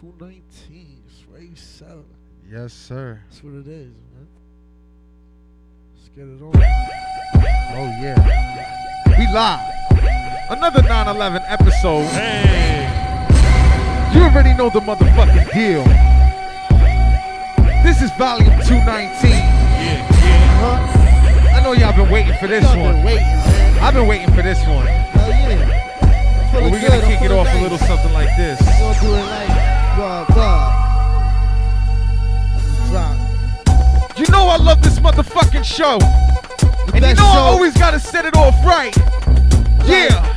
219, Swave Sevah. Yes, sir. That's what it is, man. Let's get it on. Oh, yeah. We live. Another 9 11 episode. Hey. You already know the motherfucking deal. This is volume 219. Yeah, yeah. Huh? I know y'all been waiting for this one. waiting. I've been waiting for this one. Hell yeah. Feeling we're good. gonna kick it off a little something like this. We're gonna do it like blah blah. Drop. You know I love this motherfucking show. And you know I always gotta set it off right. Yeah.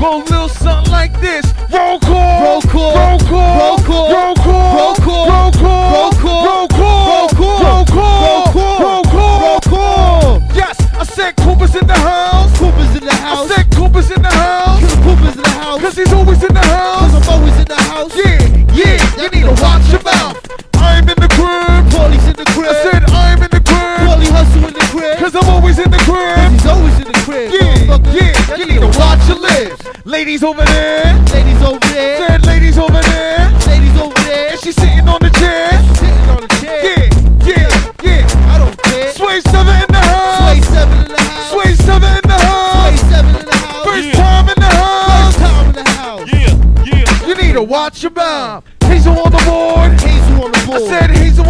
Go a little something like this. Roll call. Roll call. Roll call. Roll call. Roll call. Roll call. Roll call. Roll call. The crib. I said I'm in the crib. Paulie hustle in the crib. Cause I'm always in the Cause crib. he's always in the crib. Yeah, motherfucker. yeah, Y'all need to watch your lips. Ladies over there. Ladies over there. Said ladies over there. Ladies over there. And she's sitting on the chair. sitting on the chair. Yeah, yeah, yeah. I don't care. Sway seven in the Sway house. seven in the house. Sway seven in the Sway house. seven in the house. First Yeah. time in the house. First time in the house. Yeah, yeah. You need to watch your mouth. Hazel on the board. Hazel on the board. I said Hazel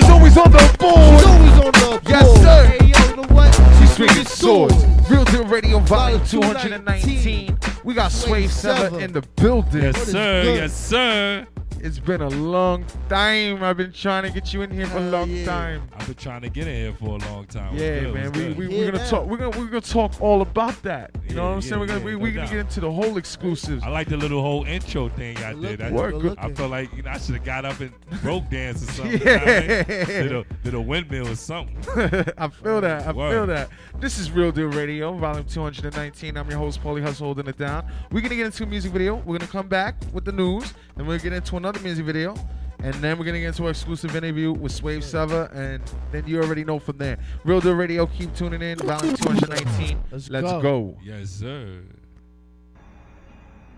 she's always on the She's board. always on the board. Yes, sir. Hey, yo, you know what? She's swinging swords. Real Deal Radio Volume 219. We got Sway Swave Sevah in the building. Yes, What is sir. Yes, sir. It's been a long time. I've been trying to get you in here for a long yeah. time. I've been trying to get in here for a long time. Yeah, good? man. We, we, yeah, we're gonna now. talk. We're gonna we're gonna talk all about that. You know what I'm saying? we're gonna yeah, we, no we're gonna doubt. get into the whole exclusives. I like the little whole intro thing I Good did. looking, I, Work, good good. I looking. felt like you know I should have got up and broke dance or something. you know I mean? Yeah. Did a, did a windmill or something. I feel that. I feel that. This is Real Deal Radio, volume 219. I'm your host, Paulie Hustle, holding it down. We're going to get into a music video. We're going to come back with the news. and we're going to get into another music video. And then we're going to get into our exclusive interview with Swave Sevah. And then you already know from there. Real Deal Radio, keep tuning in. Volume 219. Let's Let's go. go. Yes, sir.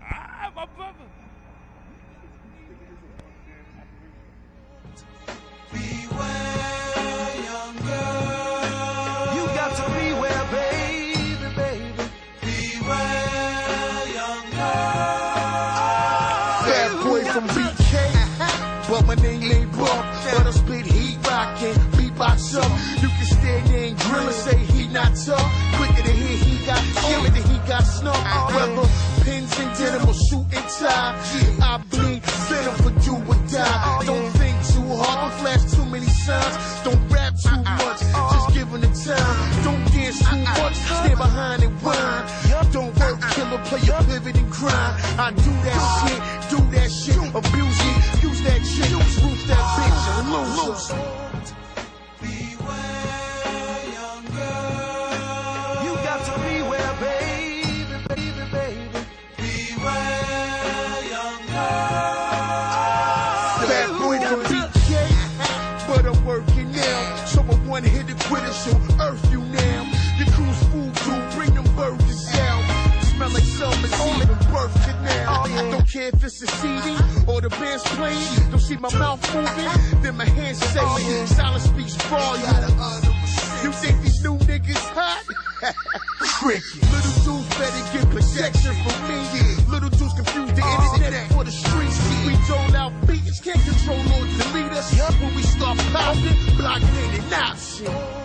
Ah, my brother. You up. You can stand there and grill and say he not tough. Quicker to hear he got killer than he got snuck. Whether pins and denim or suit and tie, I bleed venom for do or die. Don't think too hard, don't flash too many signs. Don't rap too much, just give him the time. Don't dance too much, stand behind and whine. Don't work, killer, play your pivot and grind. I do that shit, do that shit, abuse it, use that shit, roof that bitch, and lose Bad boy from BK, but I'm working now. So I one hit the quitter, so earth you now. Your crew's food crew, bring them burgers out. Smell like summer seed and birth canal. Don't care if it's a CD or the band's playing. Don't see my mouth moving, then my hands say silence speaks volume. You think these new niggas hot? Cricket. Little dudes better get protection from me. Little dudes confuse the internet for the streets. We dole Compton, blocking any nap shit.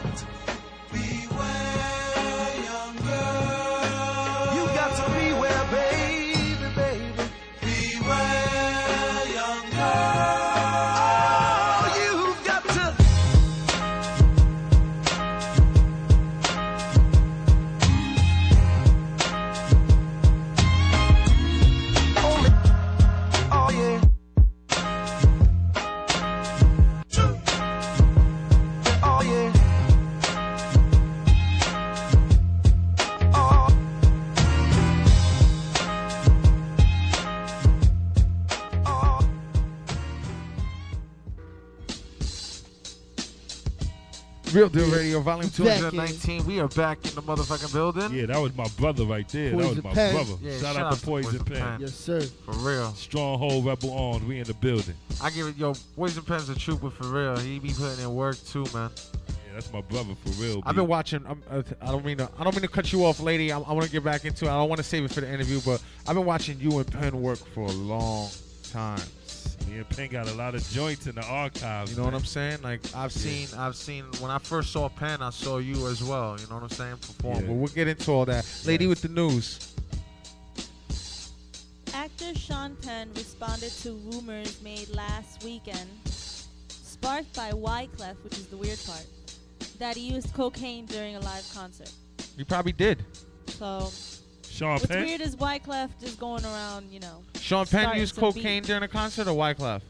Volume 219. We are back in the motherfucking building. Yeah, that was my brother right there. that was my Pen. brother. Yeah, shout, shout out out to to Poison, Poison Pen. Pen. Yes, sir. For real. Stronghold Rebel Arms. We in the building. I give it, yo, Poison Pen's a trooper for real. He be putting in work too, man. Yeah, that's my brother for real. I've been watching. I'm, uh, I don't mean to. I don't mean to cut you off, lady. I, I want to get back into it. I don't want to save it for the interview, but I've been watching you and Pen work for a long time. Me and Pen got a lot of joints in the archives. You know what. I'm saying? Like I've seen, I've seen. When I first saw Pen, I saw you as well. You know what I'm saying? Perform. Yeah. But we'll get into all that. Lady Yes. with the news. Actor Sean Penn responded to rumors made last weekend, sparked by Wyclef, which is the weird part, that he used cocaine during a live concert. You probably did. So Sean what's Penn. weird is Wyclef just going around, you know. Sean Penn used some cocaine beef. during a concert or Wyclef?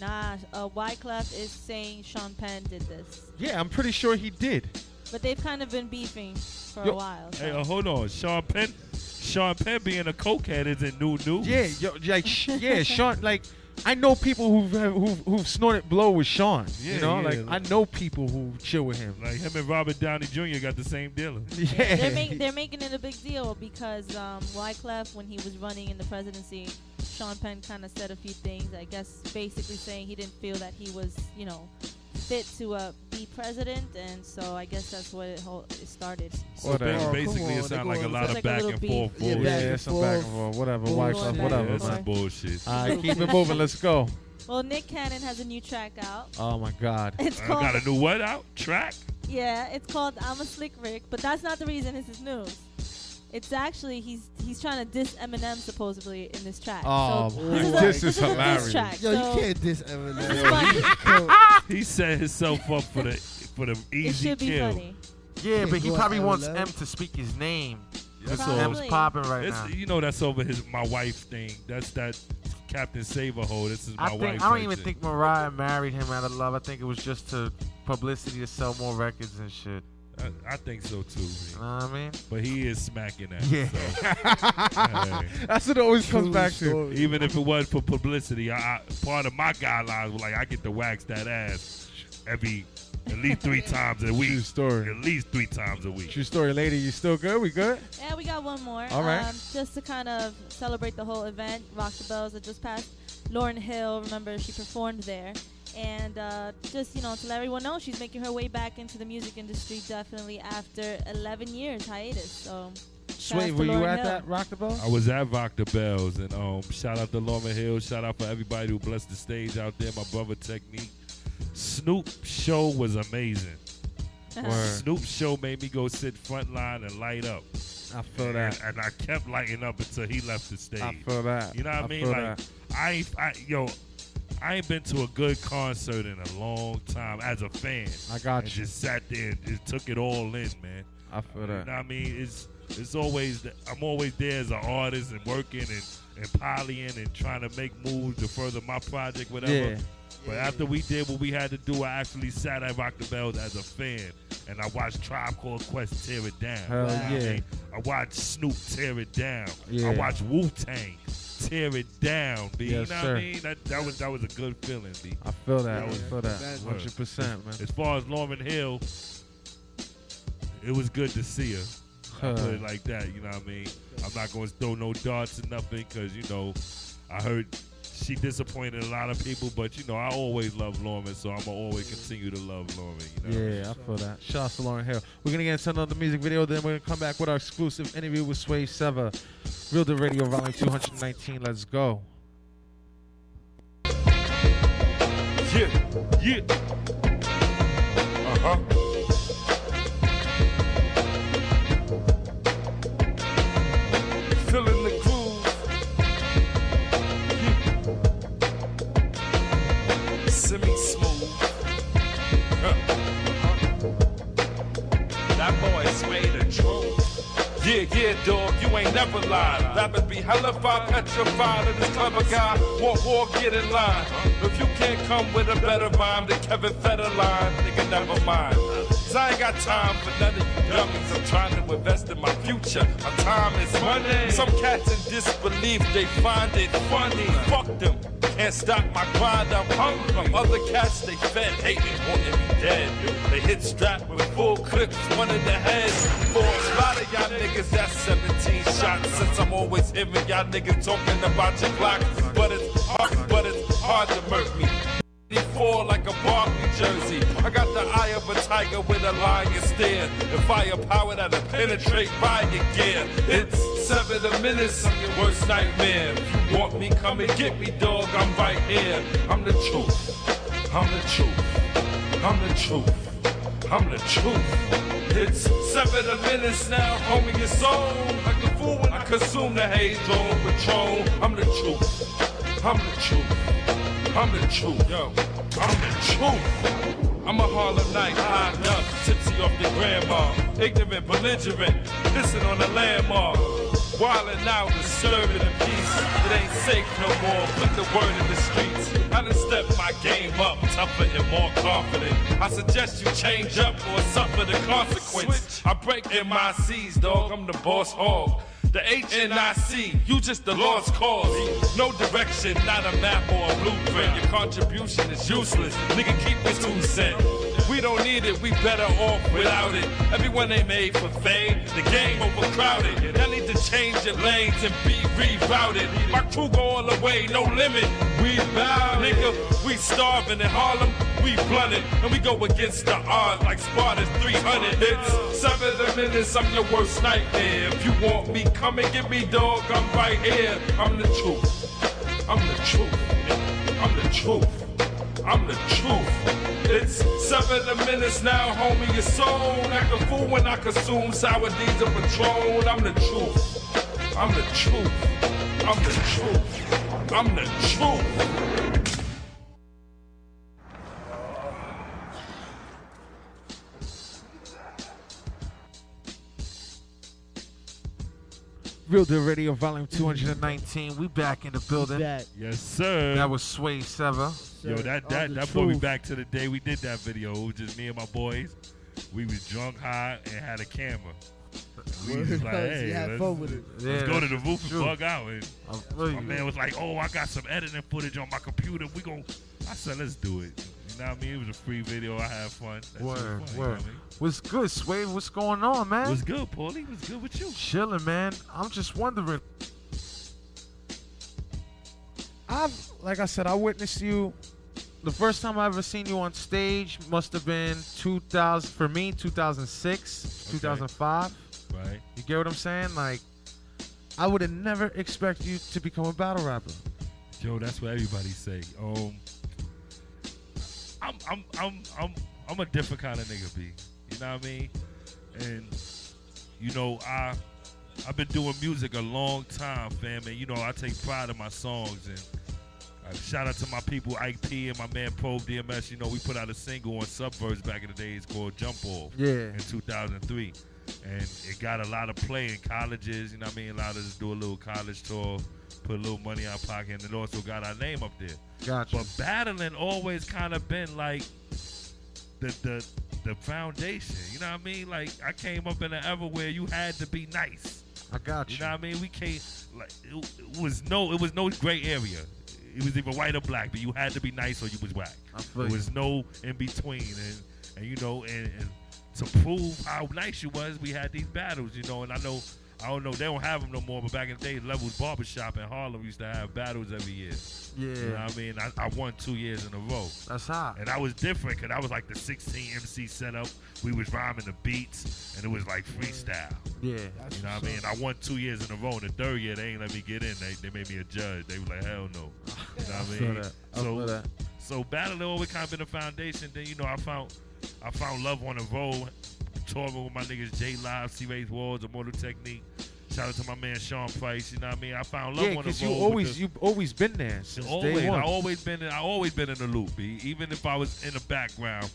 Nah, uh, Wyclef is saying Sean Penn did this, Yeah, I'm pretty sure he did. but they've kind of been beefing for Yo- a while. Hey, uh, hold on. Sean Penn. Sean Penn being a cokehead isn't new news. Yeah, yo, like yeah, Sean. Like I know people who've who've, who've snorted blow with Sean. Yeah, you know, yeah, like like- I know people who chill with him. Like him and Robert Downey Jr. got the same dealer. Yeah, they're, make, they're making it a big deal because um, Wyclef, when he was running in the presidency, Sean Penn kind of said a few things. I guess basically saying he didn't feel that he was, you know, fit to uh, be president, and so I guess that's what it, whole, it started. So Whatever. Oh, basically, it they sounds like a lot of like back and beef. forth Yeah, bullshit. yeah, back yeah, and some back and forth. forth, whatever. Bullshit. Wyclef, Back and whatever, yeah, forth. that's bullshit. All right, keep it moving. Let's go. Well, Nick Cannon has a new track out. Oh my God. It's I got a new what out? Track? yeah, it's called I'm a Slick Rick, but that's not the reason this is news. It's actually he's he's trying to diss Eminem supposedly in this track. Oh, so this is God. a, This is this is hilarious. diss track. Yo, so you can't diss It's Eminem. funny. He set himself up for the for the easy It easy should be kill. funny. Yeah, but he probably wants Eminem. M to speak his name. That's all. M's popping right It's, now. you know that's over his my wife thing. That's that Captain Saberhole. This is my I think wife. I don't even shit. think Mariah married him out of love. I think it was just to publicity to sell more records and shit. I, I think so too. You know what I mean? But he is smacking that. Yeah. So, hey. That's what it always comes True back to. even if it was for publicity, I, I, part of my guidelines was like I get to wax that ass every at least three times a week. True week. story. At least three times a week. True story, lady. You still good? We good? Yeah, we got one more. All right. Um, just to kind of celebrate the whole event, Rock the Bells that just passed. Lauryn Hill, remember she performed there, and uh, just you know to let everyone know she's making her way back into the music industry definitely after 11 years hiatus. So. shout out Sway, were you Lauryn at Hill. that Rock the Bells? I was at Rock the Bells, and um, shout out to Lauryn Hill. Shout out for everybody who blessed the stage out there. My brother Technique. Snoop show was amazing. Uh-huh. Snoop show made me go sit front line and light up. I feel and, that. and I kept lighting up until he left the stage. I feel that. You know what I, I mean? feel Like that. I, I, yo, I ain't been to a good concert in a long time as a fan. I got and you. just sat there and just took it all in, man. I feel You know that. what I mean? It's it's always I'm always there as an artist and working and and polying and trying to make moves to further my project, whatever. Yeah. But after we did what we had to do, I actually sat at Rock the Bells as a fan, and I watched Tribe Called Quest tear it down. Hell know I yeah. mean? I watched Snoop tear it down. Yeah. I watched Wu Tang tear it down. B. Yes, you know sir. what I mean? That that was that was a good feeling, B. I feel that. I Yeah. feel that. Hundred percent, man. As far as Lauryn Hill, it was good to see her. I put it like that. You know what I mean? I'm not going to throw no darts or nothing because you know I heard she disappointed a lot of people, but you know I always love Lauryn, so I'm gonna always continue to love Lauryn. You know? Yeah, I feel that. Shout out to Lauryn Hill. We're gonna get into another music video, then we're gonna come back with our exclusive interview with Swave Sevah. Real Deal Radio Volume 219. Let's go. Yeah, yeah. Uh huh. That boy truth. Yeah, yeah, dog, you ain't never lied. Rappers be hella hellified, petrified of this clever guy. Walk, walk, get in line. If you can't come with a better rhyme than Kevin Federline, nigga, never mind. Cause I ain't got time for none of you dummies. I'm trying to invest in my future. My time is money. Some cats in disbelief, they find it funny. Fuck them. Can't stop my grind. I'm hungry from other cats. They fed, hating, wanting me dead. They hit strap with full clips, one in the head. For a lot of y'all niggas, that's 17 shots. Since I'm always hearing y'all niggas talking about your block, but it's hard, but it's hard to murk me. 84 like a Barkley jersey. I got the eye of a tiger with a lion stare. The firepower that'll penetrate riot gear. It's seven a minute, I'm your worst nightmare. Want me, come and get me, dog. I'm right here. I'm the truth. I'm the truth. I'm the truth. I'm the truth. It's seven a minute now, homie, it's on. Like a fool when I consume the haze on patrol. I'm the truth. I'm the truth. I'm the truth, yo. I'm the truth. I'm a Harlem night, high enough, tipsy off the grandma. Ignorant, belligerent, pissing on the landmark. Wildin' out, disturbing the peace. It ain't safe no more, put the word in the streets. I done stepped my game up, tougher and more confident. I suggest you change up or suffer the consequence. I break MICs, dog, I'm the boss hog. The HNIC, you just the lost cause. No direction, not a map or a blueprint. Your contribution is useless. Nigga, keep this two cent. We don't need it, we better off without it. Everyone ain't made for fame, the game overcrowded. Y'all need to change your lanes and be rerouted. My crew go all the way, no limit. We bow, nigga, we starving in Harlem, we blunted. And we go against the odds like Sparta's 300 hits. Seven the minutes, I'm your worst nightmare. If you want me, come and get me, dog, I'm right here. I'm the truth. I'm the truth. I'm the truth. I'm the truth. It's seven a minutes now, homie. It's on. Act a fool when I consume sour diesel Patron. I'm the truth. I'm the truth. I'm the truth. I'm the truth. Real Deal Radio, Volume 219. We back in the building. That, Yes, sir. That was Swave Sevah. Yo, that that that brought me back to the day we did that video. It was just me and my boys. We was drunk high and had a camera. We was like, hey, let's, fun with it. let's Yeah, go to the roof and true. bug out. And my man was like, oh, I got some editing footage on my computer. We gon' I said, let's do it. You know what I mean? It was a free video. I had fun. That shit was Word, you know what I mean? What's good, Sway? What's going on, man? What's good, Paulie. What's good with you. Chilling, man. I'm just wondering. I've, like I said, I witnessed you. The first time I ever seen you on stage must have been 2000 for me, 2006, Okay. 2005. Right? You get what I'm saying? Like, I would have never expected you to become a battle rapper. Joe, that's what everybody say. Um, I'm I'm I'm I'm I'm a different kind of nigga, B. You know what I mean? And you know, I I've been doing music a long time, fam, and you know I take pride in my songs and. Uh, shout out to my people, Ike P and my man Probe DMS. You know, we put out a single on Subverse back in the days called Jump Off Yeah. in 2003. And it got a lot of play in colleges, you know what I mean? Allowed us to do a little college tour, put a little money in our pocket, and it also got our name up there. Gotcha. But battling always kind of been like the the the foundation. You know what I mean? Like I came up in an era where you had to be nice. I got You you. know what I mean? We came like it, it was no it was no gray area. It was either white or black, but you had to be nice or you was whack. There was no in between, and and you know, and, and to prove how nice you was, we had these battles, you know. And I know, I don't know, they don't have them no more. But back in the day, Levels Barbershop in Harlem used to have battles every year. Yeah. You know what I mean? I, I won two years in a row. That's hot. And I was different because I was like the 16 MC setup. We was rhyming the beats, and it was like freestyle. Yeah. That's You know what I mean? I won two years in a row. In the third year, they ain't let me get in. They, they made me a judge. They was like, hell no. You know what I mean? I So, so battling always kind of been a foundation. Then you know I found I found love on the road, touring with my niggas J Live, C-Rayz Walz, Immortal Technique. Shout out to my man Sean Price. You know what I mean? I found love Yeah, on the road. because you always you've always been there since always, day one. I always been in, I always been in the loop. B. Even if I was in the background,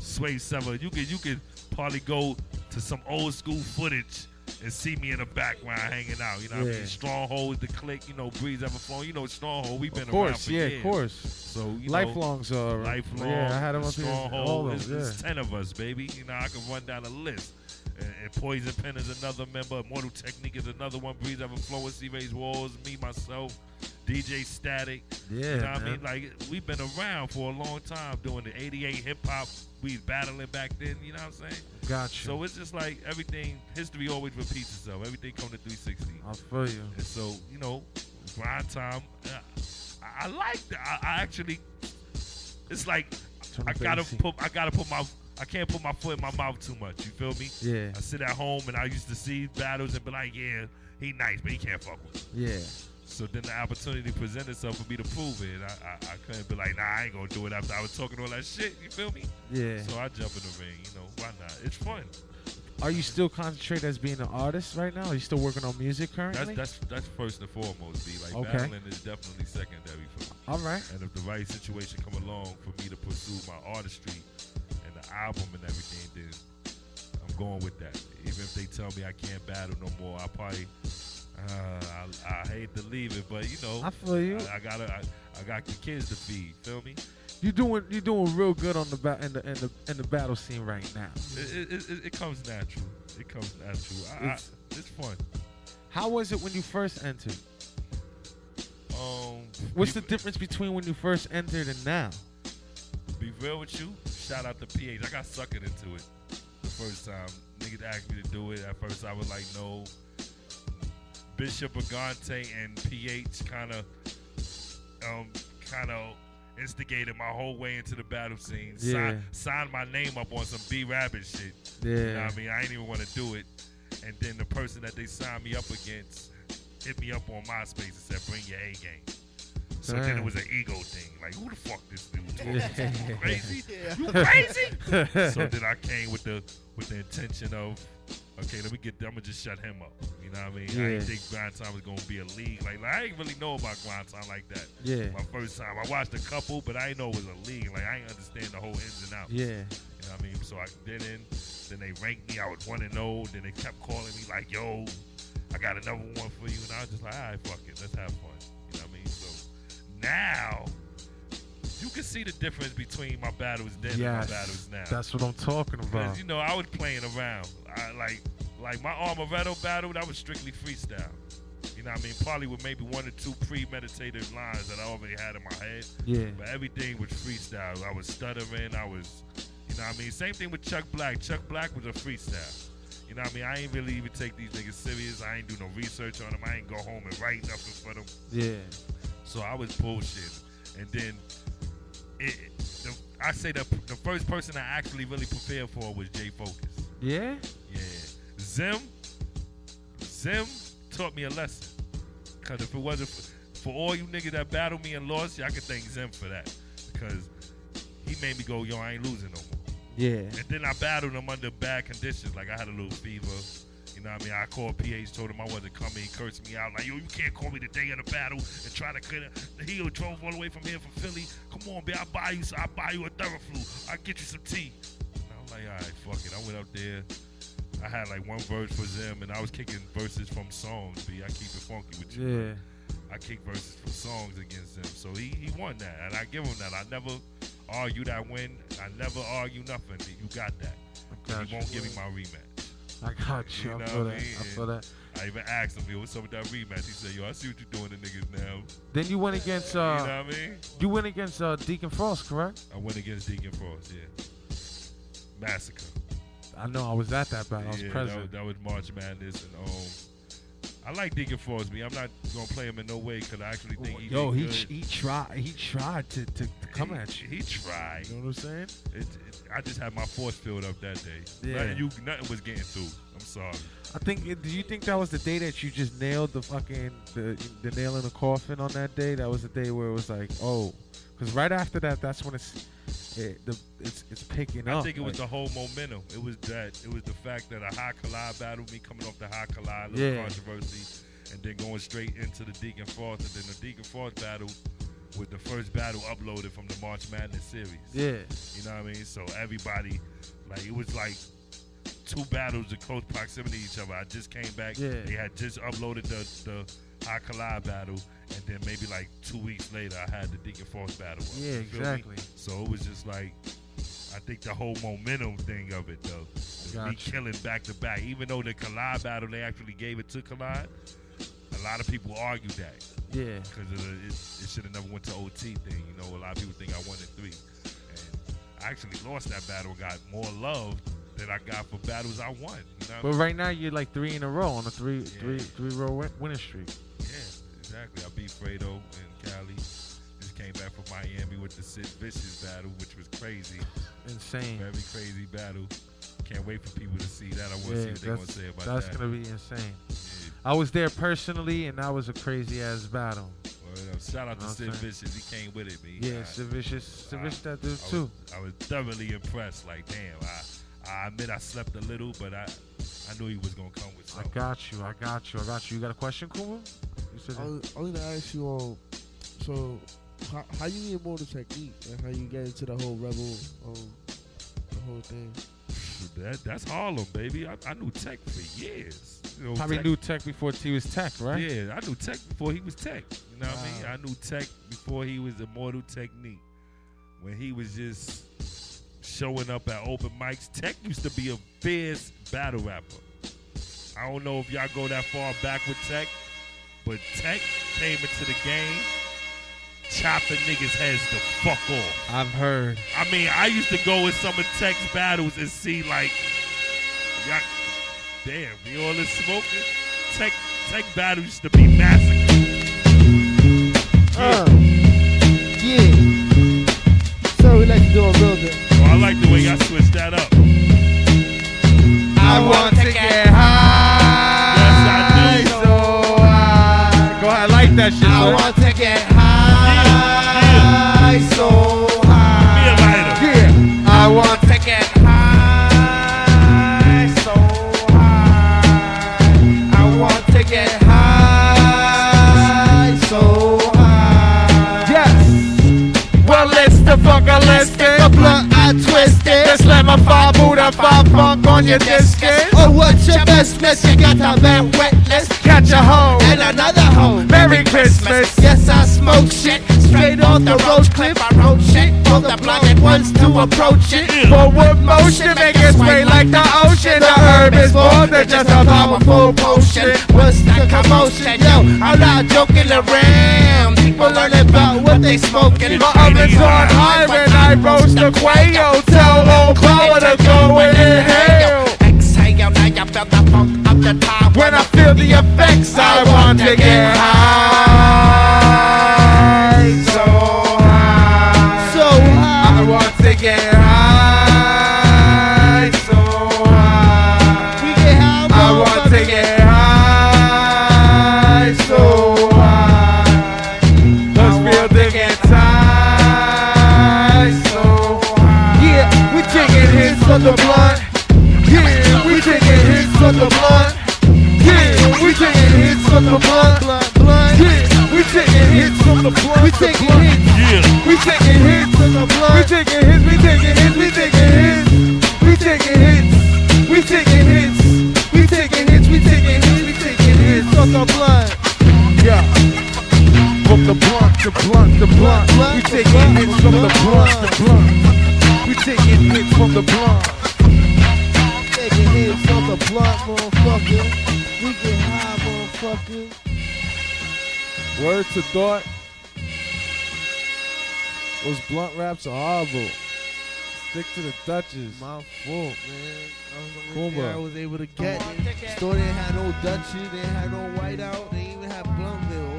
Swave Sevah, you could you could probably go to some old school footage and see me in the background hanging out. You know what I Yeah. mean? Stronghold, the click, you know, Breez Evahflowin. You know, Stronghold, we've been of around for yeah, years. of course. So you know, Lifelongs are lifelong. Yeah, I had them the up here. stronghold. All of It's, them. it's Yeah. ten of us, baby. You know, I can run down a list. And, and Poison Pen is another member. Immortal Technique is another one. Breeze Ever Flowing, C-Rayz Walz, me myself, DJ Static. Yeah, you know what I mean? Like we've been around for a long time doing the '88 hip hop. We battling back then. You know what I'm saying? Gotcha. So it's just like everything. History always repeats itself. Everything come to 360. I feel you. And so you know, grind time. uh, I, I like that. I, I actually. It's like I gotta put. I gotta put my. I can't put my foot in my mouth too much. You feel me? Yeah. I sit at home and I used to see battles and be like, yeah, he nice, but he can't fuck with. me. Yeah. So then the opportunity presented itself for me to prove it. I, I, I couldn't be like, nah, I ain't gonna do it after I was talking all that shit. You feel me? Yeah. So I jump in the ring. You know, why not? It's fun. Are you still concentrated as being an artist right now? Are you still working on music That's currently? that's that's first and foremost. Be like Okay. battling is definitely secondary for me. All right. And if the right situation come along for me to pursue my artistry album and everything, then I'm going with that. Even if they tell me I can't battle no more, I probably uh, I, I hate to leave it, but you know, I feel you. I, I gotta I, I got the kids to feed. Feel me? You doing you doing real good on the ba- in the in the in the battle scene right now. It, it, it, it comes natural. It comes natural. I, It's- I, it's fun. How was it when you first entered? Um, What's be, the difference between when you first entered and now? Be real with you. Shout out to PH. I got suckered into it the first time. Niggas asked me to do it. At first, I was like, no. Bishop Brigante and PH kind of, um, kind of instigated my whole way into the battle scene. Yeah. Sign, signed my name up on some B Rabbit shit. You know Yeah. what I mean? I didn't even want to do it. And then the person that they signed me up against hit me up on MySpace and said, bring your A game. So then it was an ego thing. Like, who the fuck this dude talking to? You crazy? You crazy? so then I came with the with the intention of, okay, let me get, I'm gonna just shut him up. You know what I mean? I didn't think Grind Time was gonna be a league. Like, like, I didn't really know about Grind Time like that. Yeah. My first time, I watched a couple, but I didn't know it was a league. Like, I didn't understand the whole ins and outs. Yeah. You know what I mean? So I did in. Then they ranked me. I was one and zero. Then they kept calling me like, "Yo, I got another one for you." And I was just like, "All right, fuck it, let's have fun." Now you can see the difference between my battles then and my battles now. That's what I'm talking about. You know I was playing around. I like like my Armoretto battle. That was strictly freestyle. You know what I mean? Probably with maybe one or two premeditated lines that I already had in my head. Yeah. But everything was freestyle. I was stuttering. I was, you know what I mean? Same thing with Chuck Black. Chuck Black was a freestyle. You know what I mean? I ain't really even take these niggas serious. I ain't do no research on them. I ain't go home and write nothing for them. Yeah. So I was bullshit. And then it, the, I say the, the first person I actually really prepared for was Jay Focus. Yeah. Yeah. Zim, Zim taught me a lesson. Because if it wasn't for, for all you niggas that battled me and lost, I could thank Zim for that. Because he made me go, yo, I ain't losing no more. Yeah. And then I battled him under bad conditions. Like I had a little fever. You know what I mean? I called PH, told him I wasn't coming. He cursed me out. Like, yo, you can't call me the day of the battle and try to cut it. He drove all the way from here from Philly. Come on, man. I'll buy you, I'll buy you a Theraflu. I'll get you some tea. And I was like, all right, fuck it. I went up there. I had like one verse for them, and I was kicking verses from songs. B, I keep it funky with you. Yeah. I kick verses from songs against them, So he, he won that. And I give him that. I never argue that win. I never argue nothing. You got that. got he you. won't give me my rematch. I got you. You I feel that. I mean? I feel that. I even asked him, yo, what's up with that rematch? He said, yo, I see what you're doing to niggas now. Then you went against uh you know what I mean? you went against uh Deacon Frost, correct? I went against Deacon Frost, yeah. Massacre. I know I was at that battle. I was yeah, that present. was, that was March Madness. And um, I like Deacon Frost, I'm not going to play him in no way because I actually think he Yo, he he tried he tried to, to, to come he, at you. He tried. You know what I'm saying? It, it, I just had my force field up that day. Yeah. Nothing, you, nothing was getting through. I'm sorry. I think. Do you think that was the day that you just nailed the fucking the the nail in the coffin on that day? That was the day where it was like, oh, because right after that, that's when it's it, the it's it's picking I up. I think it was like- the whole momentum. It was that. It was the fact that a high collide battle, me coming off the high collide, little Yeah. controversy, and then going straight into the Deacon Frost, and then the Deacon Frost battle with the first battle uploaded from the March Madness series. Yeah. You know what I mean? So everybody, like, it was like two battles in close proximity to each other. I just came back. Yeah. They had just uploaded the the high collide battle, and then maybe like two weeks later, I had the Deacon Frost battle. up. Yeah, feel me? exactly. So it was just like, I think the whole momentum thing of it though, is me killing back to back. Even though the collide battle they actually gave it to collide, A lot of people argue that Yeah. because it, it should have never went to OT thing. You know, a lot of people think I won in three, and I actually lost that battle. Got more love than I got for battles I won. You know But I mean? right now you're like three in a row on a three, Yeah. three, three row win- winning streak. Yeah, exactly. I beat Fredo and Cali. Just came back from Miami with the Sid Vicious battle, which was crazy. Insane. Very crazy battle. Can't wait for people to see that. I want to Yeah, see what they're gonna say about that's that. That's gonna be insane. Yeah. I was there personally, and that was a crazy ass battle. Shout out to Know Sid? Vicious. He came with it, man. Yeah, I- Sid Vicious, Sid Vicious that dude I too. Was, I was thoroughly impressed. Like, damn, I, I admit I slept a little, but I, I knew he was gonna come with something. I got you, I got you, I got you. You got a question, Kuma? You said I was, I was gonna ask you all. so how, how you get more the technique and how you get into the whole rebel um, the whole thing. That, that's Harlem, baby. I, I knew Tech for years. You know, probably Tech- knew Tech before T was Tech, right? Yeah, I knew Tech before he was Tech. You know what I mean? I knew Tech before he was Immortal Technique. When he was just showing up at open mics, Tech used to be a fierce battle rapper. I don't know if y'all go that far back with Tech, but Tech came into the game chopping niggas' heads the fuck off. I've heard. I mean, I used to go in some of Tech's battles and see like, y'all, damn, we all this smoking. Tech Tech battles used to be massacre. Uh, yeah. So we like to do a real bit. I like the way y'all switched that up. I want to get high. Yes, I do. So high. Go ahead, I like that shit. I son. want to five funk on your discus. Eh? Oh, what's your best miss? You got a bad wetness. Catch a hoe. And another hoe. Merry Christmas. Yes, I smoke shit. Straight off the road clip. I wrote shit for the blinded ones to approach it. Mm. Forward motion, make its way like the ocean. The herb is more than just a powerful potion. What's the commotion? Yo, I'm not joking around. People learn about what they smoking. My oven's on high when I roast the quail. Tell old power to the effects, I want to get high. Blunt wraps are horrible. Stick to the Dutches. My fault, man. I was only Kumba. I was able to get. Store didn't have no Dutchies, they didn't have no White Owl, they didn't even have Bluntville.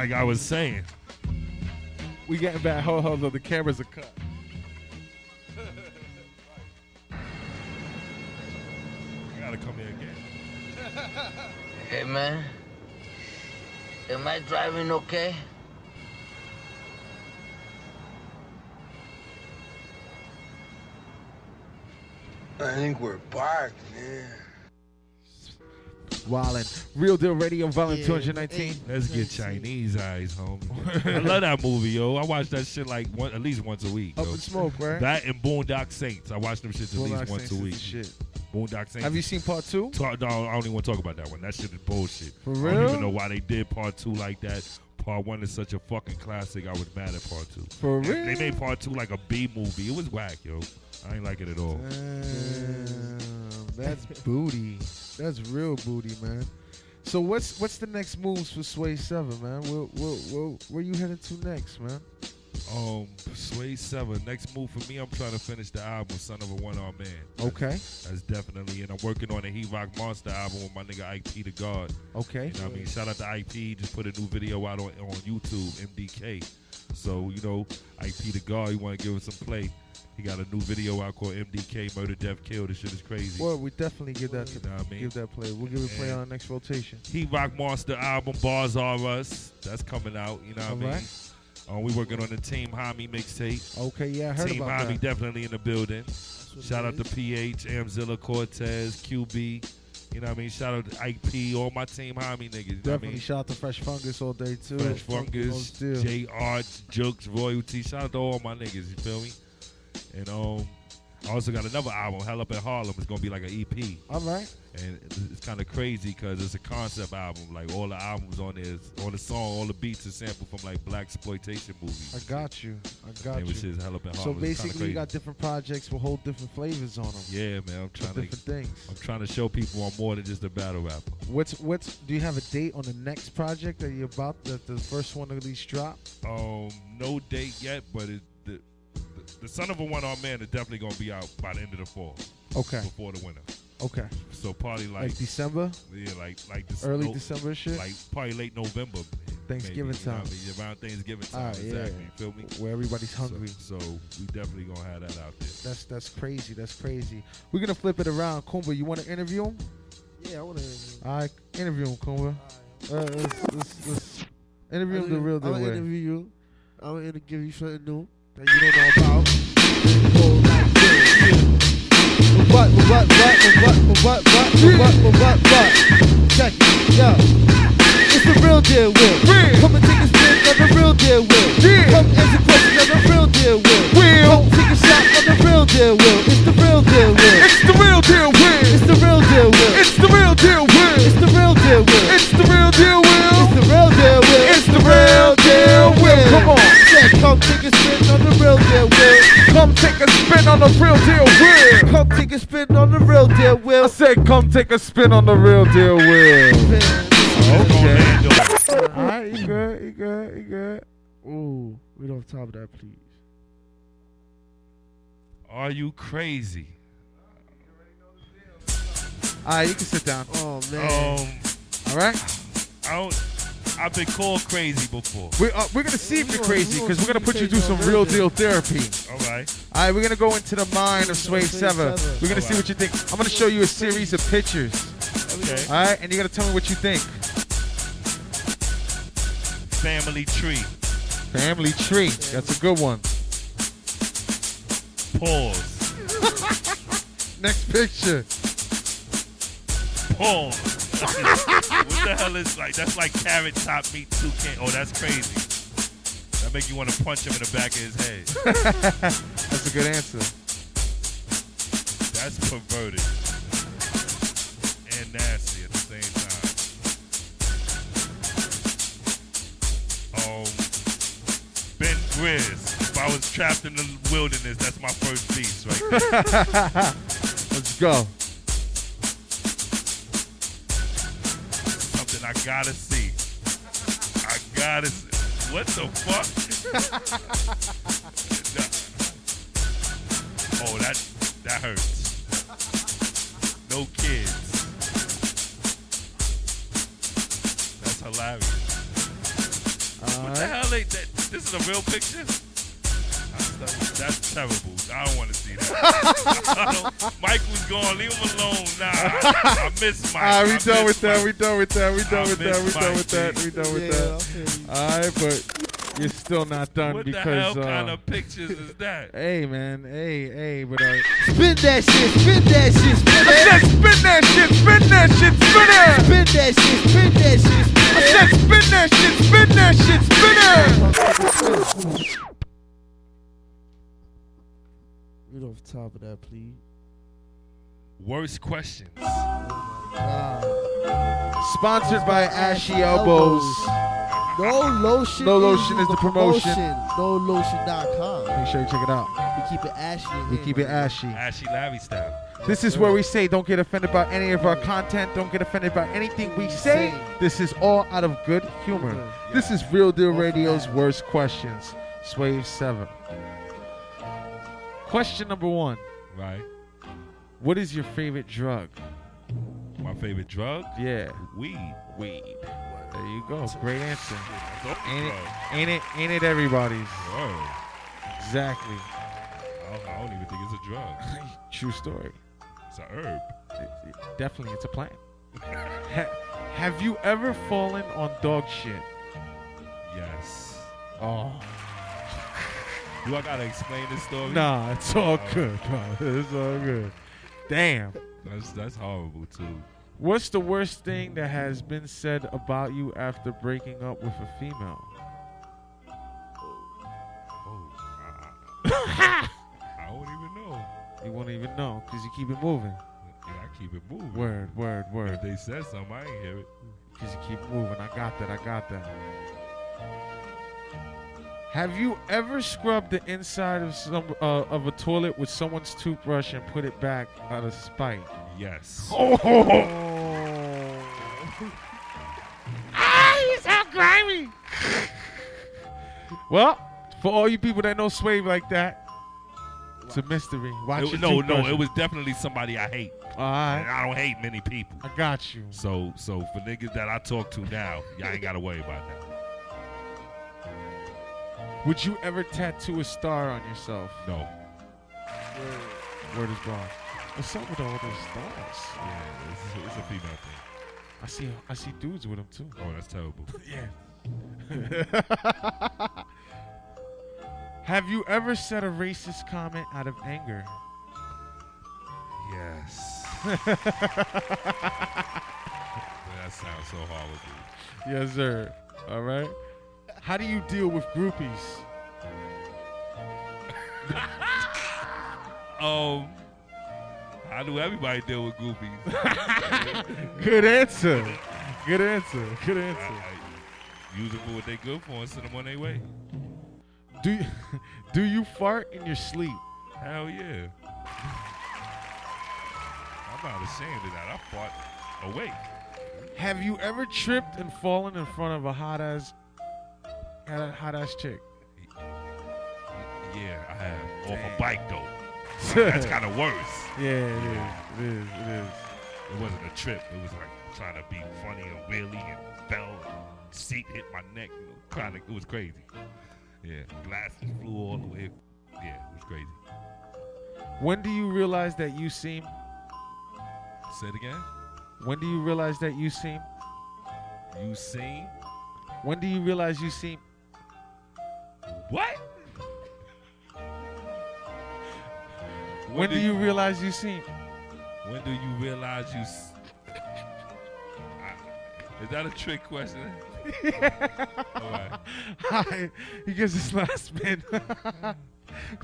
Like I was saying, We getting back. Hold, hold on. The cameras are cut. I gotta come here again. Hey man, am I driving okay? I think we're parked, man. Wildin'. Real Deal Radio, Volume Yeah, 219. Let's get Chinese eyes, homie. I love that movie, yo. I watch that shit like one, at least once a week. Up yo. in smoke, right? That and Boondock Saints. I watch them shits at Boondock least once Saints a week. the Shit. Boondock Saints. Have you seen part two? Talk, no, I don't even want to talk about that one. That shit is bullshit. For I don't even know why they did part two like that. Part one is such a fucking classic. I was mad at part two. For And real? They made part two like a B movie. It was whack, yo. I ain't like it at all. Damn, that's booty. That's real booty, man. So what's what's the next moves for Swave Sevah, man? Where, where, where, where you headed to next, man? Um, Swave Sevah. Next move for me, I'm trying to finish the album "Son of a One Armed Man." Okay, That's definitely, and I'm working on a He Rock Monster album with my nigga Ike P the God. okay. You know what I mean? Shout out to Ike P. Just put a new video out on, on YouTube, MDK. So, you know, Ike P the God, you want to give us some play. He got a new video out called MDK Murder, Death, Kill. This shit is crazy. Well, we definitely give that to You know what I mean? give that play. We'll give it play on our next rotation. He Rock Monster album, Bars Are Us. That's coming out. You know what I mean? Alright. Uh, we working on the Team Hami mixtape. Okay, yeah, I heard Team about Hami that. definitely in the building. Shout out to. PH, Amzilla Cortez, QB. You know what I mean? Shout out to Ike P, all my Team homie niggas. You know what I Definitely mean? shout out to Fresh Fungus all day too. Fresh Fungus. J Arts, Jokes, Royalty. Shout out to all my niggas, you feel me? And um, I also got another album, Hell Up in Harlem. It's gonna be like an EP, All right. And it's kind of crazy because it's a concept album. Like all the albums on there, is, on the song, all the beats are sampled from like black exploitation movies. I got you. I got And which you. is Hell Up in So Harlem. It's kinda basically, you got different projects with whole different flavors on them. yeah, man. I'm trying to. different things. I'm trying to show people I'm more than just a battle rapper. What's what's? Do you have a date on the next project that you're about? That the first one at least drop? Um, no date yet, but it, the, the the son of a one armed man is definitely gonna be out by the end of the fall, Okay. before the winter. Okay. So probably Like, like, December, yeah, like like this early no- December shit, like probably late November. Thanksgiving maybe, you know time. what I mean? around Thanksgiving time, Ah, yeah. exactly. You feel me? where everybody's hungry. So, so we definitely gonna have that out there. That's that's crazy. That's crazy. We're gonna flip it around. Kumba, you want to interview him? Yeah, I want to. interview. All right, interview him, Kumba. Uh, let's, let's, let's interview him the real I'm gonna interview you. I'm gonna give you something new that you don't know about. What, what, what, what, what, what, what, what, what, what? Check it, yo. It's the real deal, Will. Come and take a on the real deal, Will. Come answer questions on the real deal, Will. Come take a shot on the real deal, Will. It's the real deal, Will. It's the real deal, Will. It's the real deal, Will. It's the real deal, Will. It's the real deal, Will. It's the real deal, Will. It's the real deal, Will. It's the real deal, Will. Come on. Said, come take a spin on the real deal, Will. Come take a spin on the real deal, Will. Come take a spin on the real deal, Will. I said, come take a spin on the real deal, Will. Okay. All right, you good? You good? You good? Ooh, we don't top of that, please. Are you crazy? All right, you can sit down. Oh man. Um, All right. I don't. I've been called crazy before. We're, uh, we're gonna see if you're crazy because we're gonna put you if through some real real deal. deal therapy. All right. All right, we're gonna go into the mind of Sway Sway Seven. Seven. We're gonna see what you think. I'm gonna show you a series of pictures. Okay. All right, and you're gonna tell me what you think. Family tree. Family tree. That's a good one. Pause. Next picture. Pause. what the hell is like? That's like carrot top meat toucan. Oh, that's crazy. That make you want to punch him in the back of his head. That's a good answer. That's perverted Grizz. If I was trapped in the wilderness, that's my first beast right there. Let's go. Something I gotta see. I gotta see. What the fuck? oh, that that hurts. No kids. That's hilarious. All What the hell? They, that, this is a real picture? That's, that's terrible. I don't want to see that. I don't- Mike was gone. Leave him alone. Nah, I, I miss Mike. All right, we I done miss with that. We done with that. We done I with that. We miss done with that. We done with yeah, that. All right, but you're still not done What because. the hell uh, kind of pictures is that? Hey man, hey, hey, but uh, Spin that shit, spin that shit, spin I said spin that shit, spin that shit, spin it. Spin that shit, spin that shit, spin I said spin that shit, spin that shit, spin it. Read off the top of that, please. Worst questions. Oh nah. sponsored by Ashy Elbows. No lotion. No lotion is the promotion. No lotion.com. Make sure you check it out. We keep it ashy. We here, keep it ashy. Ashy Larry style. This is where we say don't get offended by any of our content. Don't get offended by anything we say. Say. This is all out of good humor. This is Real Deal Radio's worst questions. Swave Sevah. Question number one Right. What is your favorite drug? My favorite drug? Yeah. Weed. Weed. There you go. Great answer. Ain't it, ain't it, ain't it everybody's? Word. Exactly. I don't, I don't even think it's a drug. True story. It's a herb. It- it- definitely, it's a plant. Ha- have you ever fallen on dog shit? Yes. Oh. Do I gotta explain this story? Nah, it's all Oh, good, bro. It's all good. Damn. That's that's horrible too. What's the worst thing that has been said about you after breaking up with a female? Oh, You won't even know because you keep it moving. Yeah, I keep it moving. Word, word, If word. they said something, I ain't hear it. Because you keep moving. I got that. I got that. Have you ever scrubbed the inside of some uh, of a toilet with someone's toothbrush and put it back out of spite? Yes. Oh, Ah, you sound grimy. well, for all you people that know Swave like that, it's a mystery. Watch It- no, no, it was definitely somebody I hate. All right, I don't hate many people. I got you. So, so for niggas that I talk to now, y'all ain't gotta worry about that. Would you ever tattoo a star on yourself? No. Word is bond. What's up with all those stars? Yeah, it's, it's a female thing. I see. I see dudes with them too. Oh, that's terrible. Yeah. Have you ever said a racist comment out of anger? Yes. that sounds so horrible. Yes, sir. All right. How do you deal with groupies? Um, how do everybody deal with groupies. Good answer. Good answer. Good I, answer. I use them for what they good for and send them on their way. Do you, do you fart in your sleep? Hell yeah. I'm not ashamed of that. I fought awake. Have you ever tripped and fallen in front of a hot ass, hot ass chick? Yeah, I have. Off a bike though. That's kind of worse. Yeah, it is. It is. It is. It wasn't a trip. It was like trying to be funny and wheelie and fell. And seat hit my neck. Kind of. It was crazy. Yeah, glasses flew all the way. Yeah, it was crazy. When do you realize that you seem? Say it again. When do you realize that you seem? You seem. When do you realize you seem? what? When, do you realize you seem? When do you realize you? S- I- is that a trick question? All right. Hi. He gives his last spin.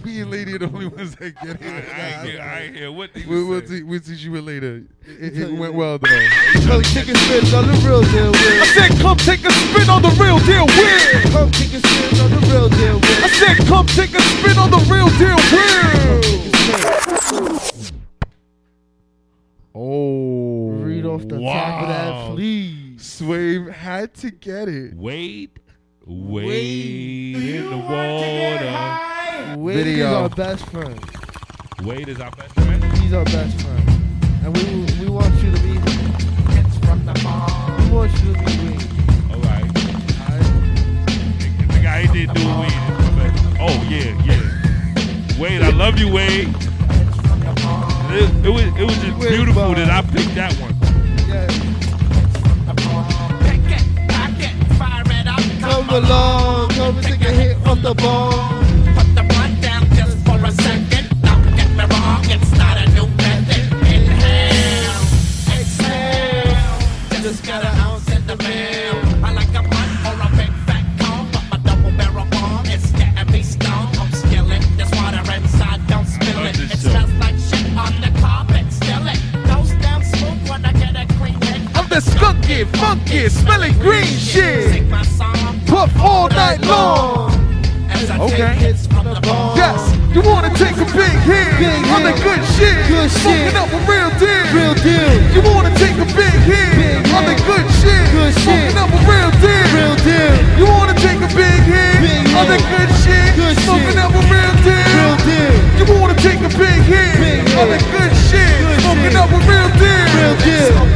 Me and Lady are the only ones that get it. I, ain't hear, I ain't hear what they We'll, we'll, te- we'll teach you it later. It, it went well though. Come take a spin on the real deal I said come take a spin on the real deal with. Come take a spin on the real deal with. I said come take a spin on the real deal with. Oh. Read off the top of that, please. Swave had to get it. Wade, wade in the water. Wade Video. is our best friend. Wade is our best friend. He's our best friend. And we we want you to meet him. We want you to meet Wade. All right. The guy did do Wade. Oh yeah, yeah. Wade, I love you, Wade. It, it was it was just Wade, beautiful bye. that I picked that one. Come along, come and take a hit from the ball. Put the blunt down just for a second. Don't get me wrong, it's not a new method. Inhale, exhale. Just got an ounce in the mail. I like a blunt or a big fat cone, but my double barrel bomb is getting me stoned. I'm skillet, there's water inside, don't spill it. It smells like shit on the carpet, still it. Goes down smooth when I get a clean hit. I'm the skunky, funky, smelling green shit. Sing my song. Puff all night long. As I Okay. take hits from the. Yes, you wanna take a big hit Big on the good shit, Good smoking shit. up a real deal. Real deal. You wanna take a big hit Big on the good shit, Good smoking shit. up a real deal. Real deal. You wanna take a big hit Big on the good shit, Good smoking shit. up a real deal. Real deal. You wanna take a big hit Big on the good shit, Good smoking shit. up a real deal. Real deal.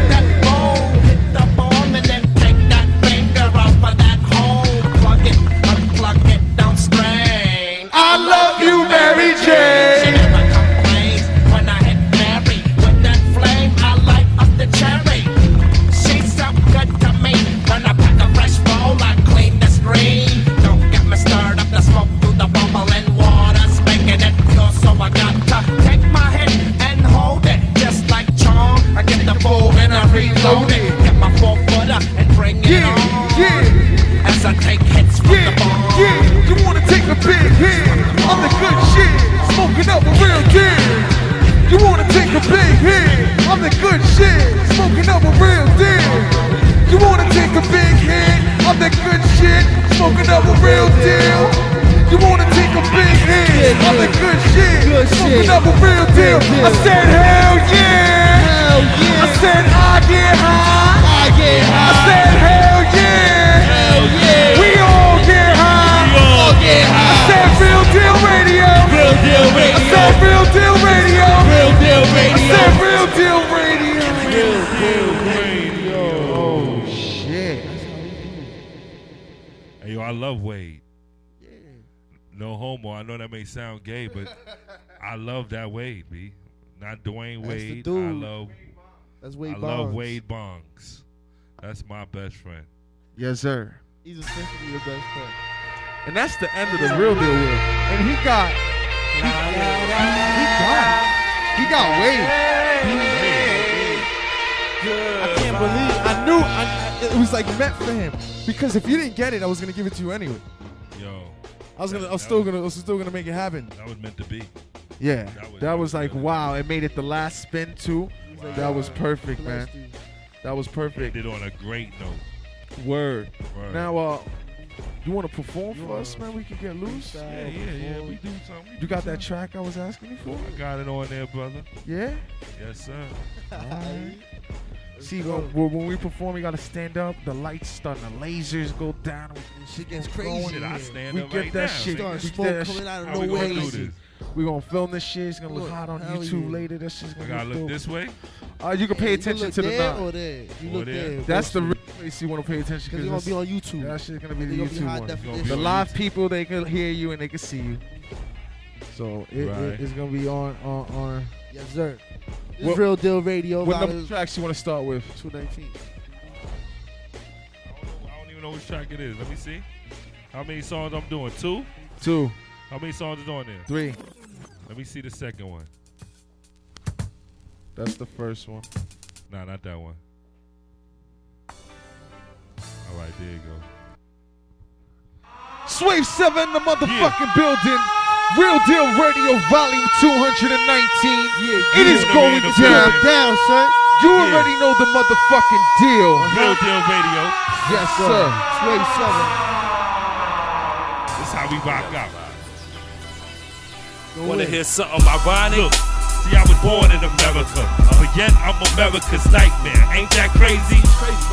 Hit on the good shit, Good shit. up a real deal. I said hell yeah. Hell yeah. I said I get high. I get I said hell yeah. Hell yeah. We all get high. We all get I said real deal radio. Real deal I said real No homo. I know that may sound gay, but I love that Wade, B. Not Dwayne That's the Wade. I dude. love That's Wade I love Wade Bongs. That's my best friend. Yes, sir. He's essentially your best friend. And that's the end of the real deal with. And he got he, he got he got Wade. I can't believe I knew I, it was like meant for him because if you didn't get it, I was gonna give it to you anyway. Yo, I was gonna, I was still gonna, I was still gonna make it happen. that was meant to be. Yeah, That was- that that was was like really wow. It made it the last spin too. That was perfect, man. That was perfect. Ended on a great note. Word. Word. Now, uh, you want to perform You for us, man? We can get loose. yeah, yeah, yeah. We do something. we You do got that track I was asking you for? I got it on there, brother. Yeah. Yes, sir. Alright. See, when, when when we perform, we gotta stand up. The lights start, the lasers go down. Shit gets crazy. Shit, I stand We up get right that now. shit. Start smoke that coming out of How we gonna do this? We gonna film this shit. It's gonna look Look, hot on YouTube yeah. later. That shit's I gonna gotta look look this way. Uh, you can pay You attention to the knot. or there. You Or look there. there. That's the real place you want to pay attention you're gonna be on YouTube. that shit's gonna be the YouTube one. definition. The live people they can hear you and they can see you. So it, Right. it- it's gonna be on on on. Yes, sir. This What- real deal radio. What volume number tracks you want to start with? 219. I don't, know, I don't even know which track it is. Let me see. How many songs I'm doing? Two? Two, How many songs is on there? three. Let me see the second one. That's the first one. Nah, not that one. All right, there you go. Swave Sevah the motherfucking building. Real Deal Radio Volume 219. Yeah, It is going In down. building. Down, son. You Yeah. already know the motherfucking deal. Real Deal Radio. Yes, sir. Swave Sevah. This how we rock out. Go Wanna in. hear something ironic? Look, see, I was born in America, but yet I'm America's nightmare. Ain't that crazy?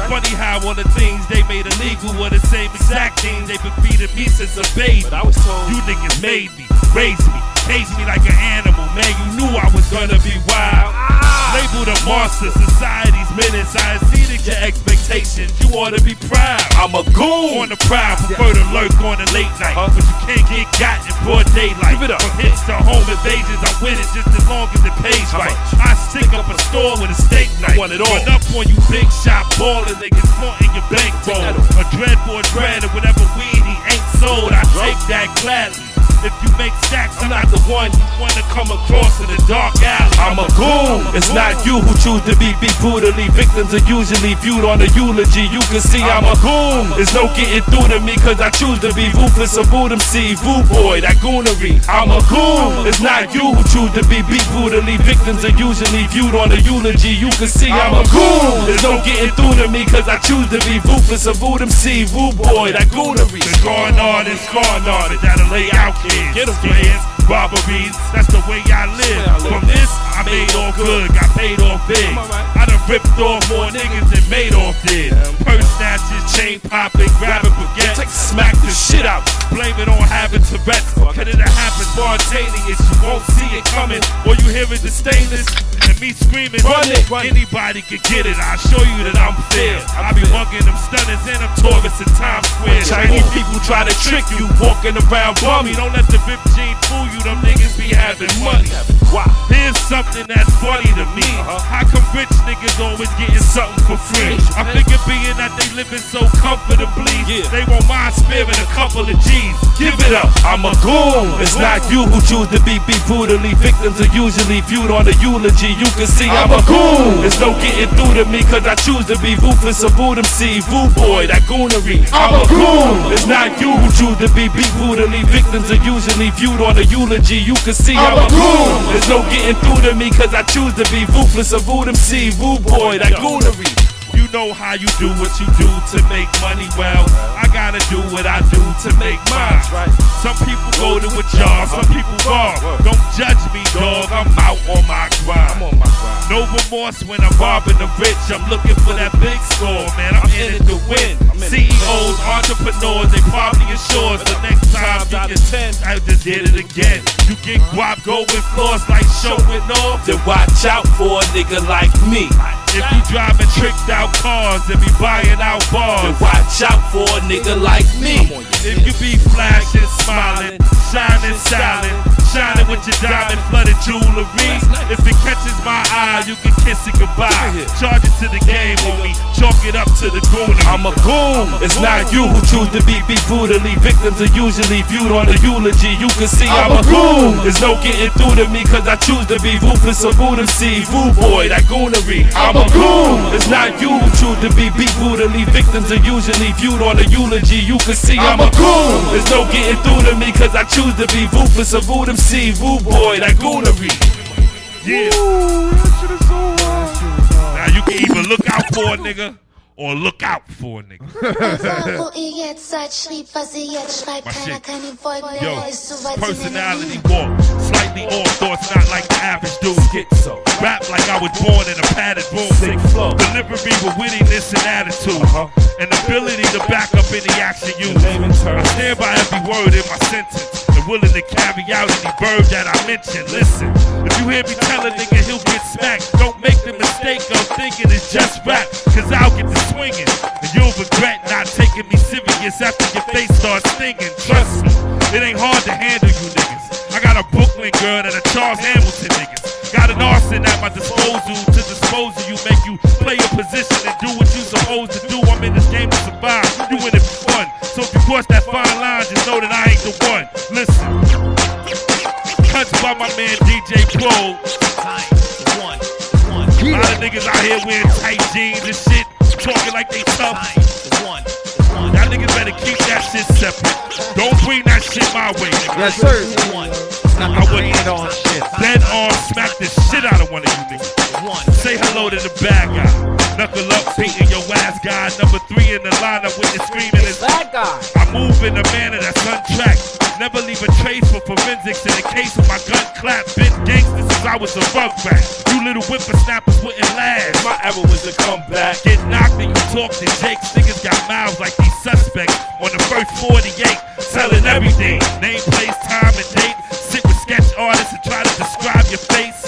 Funny how one of the things they made illegal were the same exact things they've been feeding me since a baby. But I was told You niggas made me, raised me, raised me like an animal. Man, you knew I was gonna be wild. Ah. Labeled a monster, society's menace. I exceeded your expectations. You ought to be proud. I'm a goon. On the prowl, prefer to lurk on the late night. But you can't get got in broad daylight. Give it up. From hits to home invasions, I win it just as long as it pays right. I stick up a store with a steak knife. want it all. Run up on you big shot ballin' niggas flaunting your bankroll. A dreadboard dread and whatever weed he ain't sold, I take that gladly. If you make stacks, I'm not the one you wanna come across in the dark alley. I'm a goon. It's not you who choose to be beat brutally. Victims are usually viewed on a eulogy. You can see I'm a goon. There's no getting through to me cause I choose to be ruthless. A boot MC, Voo boy, that goonery. I'm a goon. It's not you who choose to be beat brutally. Victims are usually viewed on a eulogy. You can see I'm a goon. There's no getting through to me cause I choose to be ruthless. A boot MC, Voo boy, that goonery. The gone artist, gone artist, that'll lay out kids. Get 'em, players, robberies, that's the way I live. From this, I made all good, got paid off big. I done ripped off more niggas than Madoff did. Purse snatches, chain popping, grabbing baguette, smack the shit out. Blame it on having Tourette's, cause it'll happen spontaneous. You won't see it coming, or you hear it the stainless. And me screaming, run it, anybody can get it. I'll show you that I'm fair. I be bugging them stunners and them tourists in Times Square. Chinese people try to trick you, walking around bummy. Don't let the VIP gene fool you, them niggas be having money. Wow. Here's something that's funny to me. Uh-huh. How come rich niggas always getting something for free? I figure being that they living so comfortably, they won't mind sparing a couple of G's. Give it up, I'm a goon. It's not you who choose to be beat brutally. Victims are usually viewed on a eulogy. You can see I'm, a goon. There's no getting through to me cause I choose to be ruthless. A boot MC, Voo boy, that goonery. I'm a goon. It's not you who choose to be beat brutally. Victims are usually viewed on a eulogy. You can see I'm, a goon. There's no getting through to me cause I choose to be ruthless. A boot MC, Voo boy, that goonery. You know how you do what you do to make money. Well, I gotta do what I do to make mine. Some people go to a job, some people bar. Don't judge me, dog. I'm out on my grind. No remorse when I'm robbing the rich. I'm looking for that big score, man. I'm in it to win. CEOs, entrepreneurs, they probably assures the next time you get 10, I just did it again. You get guap going floors like showing off, then watch out for a nigga like me. If you driving tricked out cars and be buying out bars, then watch out for a nigga like me. If you be flashing, smiling, shining, silent, shining with your diamond flooded jewelry. If it catches my eye, you can kiss it goodbye. Charge it to the game, homie. Chalk it up to the goon. I'm a goon. It's not you who choose to be beat brutally. Victims are usually viewed on a eulogy. You can see I'm, a goon. There's no getting through to me cause I choose to be ruthless. A boot MC, Voo boy, that goonery. I'm a goon. It's not you who choose to be beat brutally. Victims are usually viewed on a eulogy. You can see I'm, a goon. There's no getting through to me cause I choose to be ruthless. A boot MC, Voo boy, that goonery. Yeah. Now you can either look out for a nigga or look out for a nigga. Wo ihr jetzt seid, schrieb, was ihr jetzt schreibt. My shit. kann ihm folgen, Yo, er ist so weit sie personality walk, slightly off thoughts, not like the average dude. Schizo. Rap like I was born in a padded room. Sick flow. Delivery with wittiness and attitude. And ability to back up any action used. I stand by every word in my sentence. Willing to carry out any verb that I mention. Listen, if you hear me tell a nigga he'll get smacked, don't make the mistake of thinking it's just rap. Cause I'll get to swinging. And you'll regret not taking me serious after your face starts stinging. Trust me, it ain't hard to handle you niggas. I got a Brooklyn girl and a Charles Hamilton niggas. Got an arson at my disposal to dispose of you, make you play your position and do what you supposed to do. I'm in this game to survive. You in it for fun. So if you cross that fine line, just know that I ain't the one. Listen. Cuts by my man DJ Pro. A lot of niggas out here wearing tight jeans and shit, talking like they tough. Y'all niggas better keep that shit separate. Don't bring that shit my way, nigga. Yes, sir. I would dead on shit. Dead on smack the shit out of one of you niggas. One. Say hello to the bad guy. Knuckle up, beating your ass guy. Number three in the lineup with the screaming is bad guy. I move in a manner that's untracked. Never leave a trace for forensics in the case of my gun clap. Been gangster since I was a rugback. You little whippersnappers wouldn't last. My era was a comeback. Get knocked and you talk to Jakes. Niggas got mouths like these suspects on the first 48. Selling everything. Name, place, time, and date. Sketch artists and try to describe your face.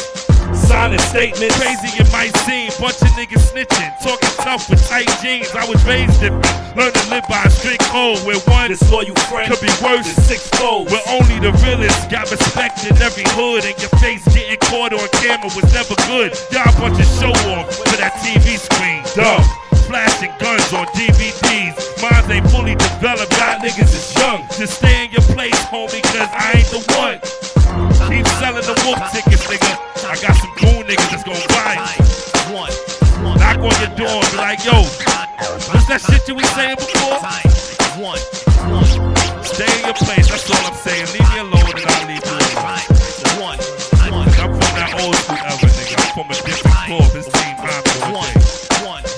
Signing statement, Crazy it might seem. Bunch of niggas snitching. Talking tough with tight jeans. I was raised different. Learned to live by a strict code where one disloyal friend could be worse than six foes. Where only the realest got respect in every hood. And your face getting caught on camera was never good. Y'all a bunch of show off for that TV screen. Dumb. flashing guns on DVDs. Minds ain't fully developed, y'all niggas is young. Just stay in your place, homie, cause I ain't the one. Keep selling the wolf tickets, nigga. I got some cool niggas that's gonna buy it. Knock on your door and be like, yo, what's that shit you was saying before? Stay in your place, that's all I'm saying. Leave me alone and I'll leave you alone. Cause I'm from that old school era, nigga. I'm from a different club. This team I'm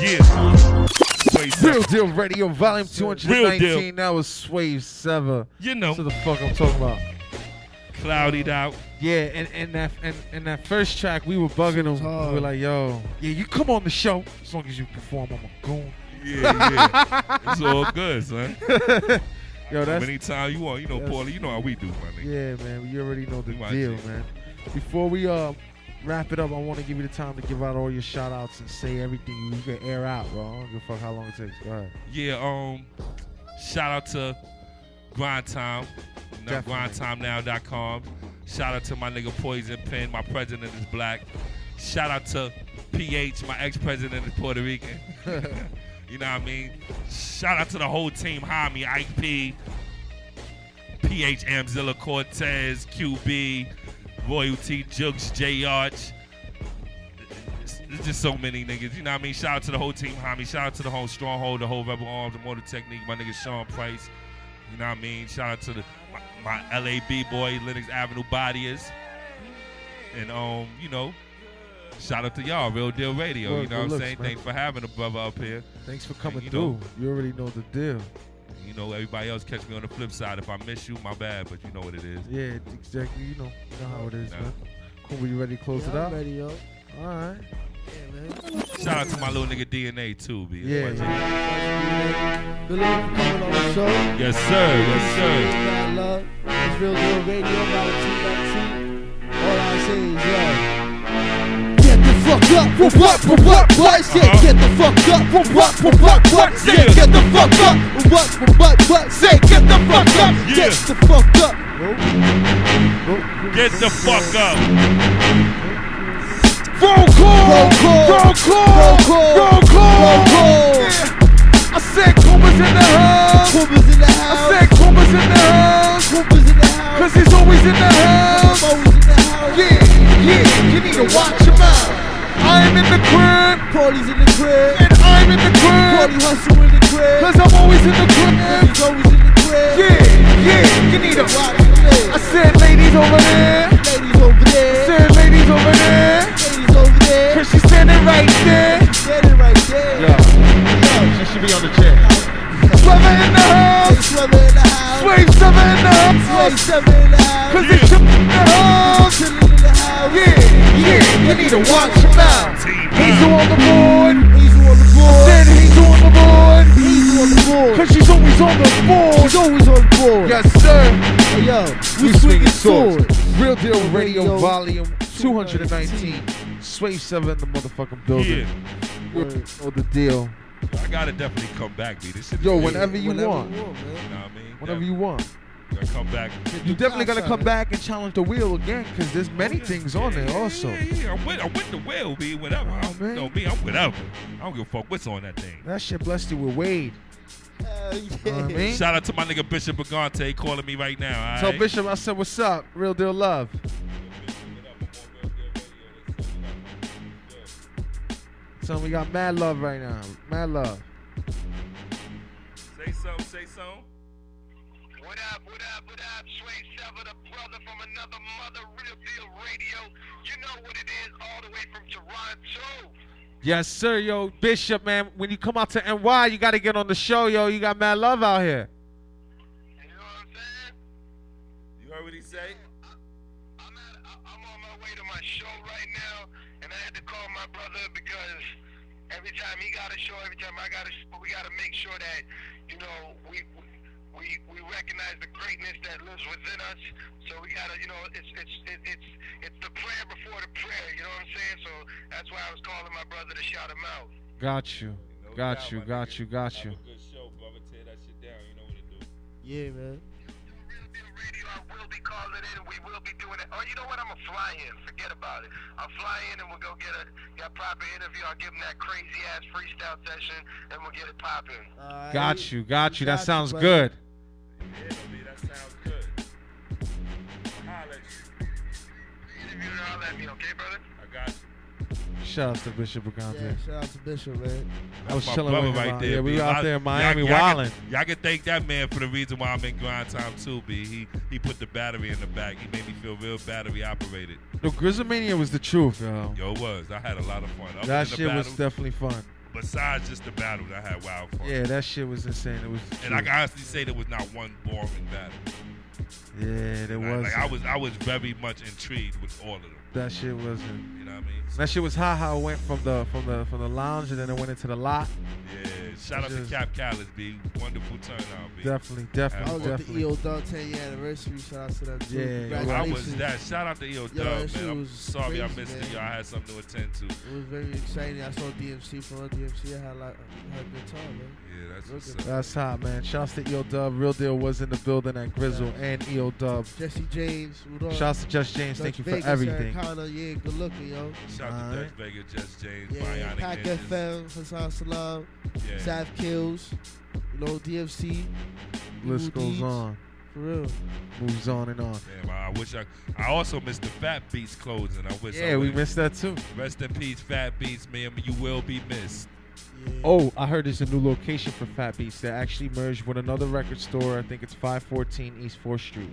Yeah. Sway Real Seven. Deal Radio, Volume 219. That was Swave Sevah. You know. What the fuck I'm talking about. Cloudied out. Yeah, and, and that and, and that first track, we were bugging them. We were like, yo, yeah, you come on the show as long as you perform. I'm a goon. Yeah, yeah. It's all good, son. Yo, that's Anytime you want, you know, that's- Paulie, you know how we do, my nigga. Yeah, man, you already know the my deal, G. man. Before we uh wrap it up, I want to give you the time to give out all your shout outs and say everything you can air out, bro. I don't give a fuck how long it takes. Go ahead. Yeah, um, shout out to Grind Time, you know, Definitely. grindtimenow.com. Shout out to my nigga Poison Pen, my president is black. Shout out to PH, my ex-president is Puerto Rican. you know what I mean? Shout out to the whole team, Hami, Ike P, PH, Amzilla Cortez, QB, Royalty, Jukes, J Arch. There's just so many niggas. You know what I mean? Shout out to the whole team, homie. Shout out to the whole Stronghold, the whole Rebel Arms, the Motor Technique, my nigga Sean Price. You know what I mean? Shout out to the my, my LAB boy, Linux Avenue Bodiers. And um, you know, shout out to y'all, Real Deal Radio. Word, you know what I'm looks, saying? man. Thanks for having a brother up here. Thanks for coming you through. know- you already know the deal. You know, everybody else catch me on the flip side. If I miss you, my bad, but you know what it is. Yeah, exactly. You know, you know how it is, Nah. man. Cool. You ready to close Yeah, it I'm ready, yo. All right. Shout out to my little nigga DNA too, B. Yeah, My G. yeah. Good luck for coming on the show. Yes, sir. Yes, sir. Love. It's Real Deal Radio, All I say is, yo. Get the fuck up, what, what, what, what, what, yeah, get the fuck up, what, what, what, what, what, yeah, get the fuck up, what, what, what, what, say, get the fuck up, get the fuck up. Get the fuck up. Roll call! Roll call! Roll call! Roll call! Roll call! Roll call! I said Kuma's in the house! Kuma's in the house. I said Kuma's in the house! Kuma's in the house! Cause he's always in the house! Always in the house! Yeah, yeah, you need to watch him out! I'm in the crib! Party's in the crib! And I'm in the crib! Party hustle in the crib! Cause I'm always in the crib! He's always in the crib! Yeah, yeah, you need to Watch him live! I said ladies over there! To watch him out! He's on the board! He's on the board! Said he's on the board! He's on the board! Cause she's always on the board! He's always on the board! Yes, sir! Hey, yo, we, We swinging swinging swords. swords! Real Deal Radio, Radio Volume 219. Swave Sevah in the motherfucking building. Yeah. Word, Know the deal. I gotta definitely come back, B. This shit Yo, whenever you Whenever want. you want, man. You know what I mean? Whenever you want. Gotta come back. You definitely gonna come back and challenge the wheel again, cause there's many things on there also. Yeah, yeah, I'm with, I'm with the wheel, B. Whatever. Oh, man. no, me, I'm whatever. I don't give a fuck what's on that thing. That shit blessed you with Wade. Hell Know what I yeah. mean? Shout out to my nigga Bishop Brigante calling me right now. Tell alright? Bishop I said what's up. Real deal love. Son, we got mad love right now. Mad love. Say something, say something. Another mother, Real Deal Radio. You know what it is, all the way from Toronto. Yes, sir, yo, Bishop, man. When you come out to NY, you gotta get on the show, yo. You got mad love out here. You know what I'm saying? You heard what he say? I'm, at, I- I'm on my way to my show right now, and I had to call my brother because every time he got a show, every time I got a show, we got to make sure that, you know, we, we, we recognize the greatness that lives within us. So we got to, you know, it's, it's, it, it's, it's the prayer before the prayer, you know what I'm saying? So that's why I was calling my brother to shout him out. Got you. No Got doubt, you, got nigga. you, got Have you. a good show, brother. Tear that shit down. You know what to do. Yeah, man. Radio, I will be calling in. We will be doing it, oh, you know what? I'm gonna fly in. Forget about it. I'll fly in and we'll go get a get a proper interview. I'll give him that crazy ass freestyle session, and we'll get it popping. Got you, got you. That you, sounds brother. good. Yeah, B, that sounds good. Interview all that me, okay, brother? I got you. Shout out to Bishop Brigante. Yeah, shout out to Bishop, man. I was chilling brother with him right there. Yeah, we were out there in Miami y'all, y'all wilding. Can, y'all can thank that man for the reason why I'm in grind time too, B. He he put the battery in the back. He made me feel real battery operated. No, Grizzlemania was the truth, yo. Yo, it was. I had a lot of fun. Other That than the shit was definitely fun. Besides just the battles, I had wild fun. Yeah, that shit was insane. It was. And I truth. can honestly say there was not one boring battle. Yeah, there Like, was. like I was I was very much intrigued with all of them. That shit wasn't. You know what I mean? That shit was hot how it went from the from the from the lounge and then it went into the lot. Yeah. Shout out to Cap Callis, B. Wonderful turnout, B. Definitely, definitely, I definitely, was at the. EO Dub 10 year anniversary. Shout out to them too. Yeah, I was that. Shout out to EO Yo, Dub, that shit man. I'm was sorry I missed man. it. Y'all had something to attend to. It was very exciting. I saw DMC from DMC. I had like I had a good time, man. Yeah, that's Real what's good. up. That's hot, man. Shouts to EO Dub. Real Deal was in the building at Grizzle and EO Dub. Jesse James. What up? Shouts to Just James. Dutch Thank you for Vegas, everything. Sarah Connor, yeah, good looking, yo. Shout out to Alright. Dutch Vega, Just James, Yeah, Bionic Pac Ninjas. FM, Hassan Salam, Yeah. Sav Kills, you know, DFC. List Evil goes Deeds. on. For real. Moves on and on. Damn, I wish I. I also missed the Fat Beats closing. I wish. I Yeah, we missed that too. Rest in peace, Fat Beats, man. You will be missed. Oh, I heard there's a new location for Fat Beats. They actually merged with another record store. I think it's 514 East 4th Street.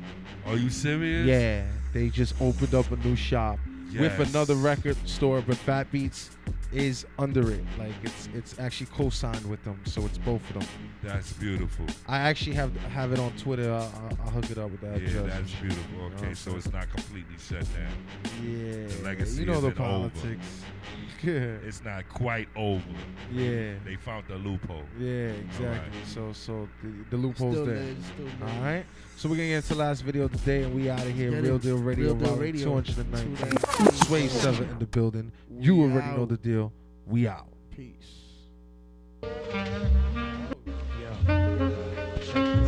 Are you serious? Yeah, they just opened up a new shop Yes. with another record store, but Fat Beats is under it. Like it's it's actually co-signed with them, so it's both of them. That's beautiful. I actually have have it on Twitter. I'll, I'll, I'll hook it up with that. Yeah, address. that's beautiful. Okay, so it's not completely shut down. Yeah, The legacy you know the isn't over. politics. It's not quite over. Yeah. They found the loophole. Yeah, exactly. right. So so the, the loophole's Still there. there, still there. All right. So we're gonna get into the last video of the day, and we out of here. Get Real it. Deal Radio, Real Deal Radio. 219. 219. Swave Sevah in the building. You We already know the deal. We out. Peace.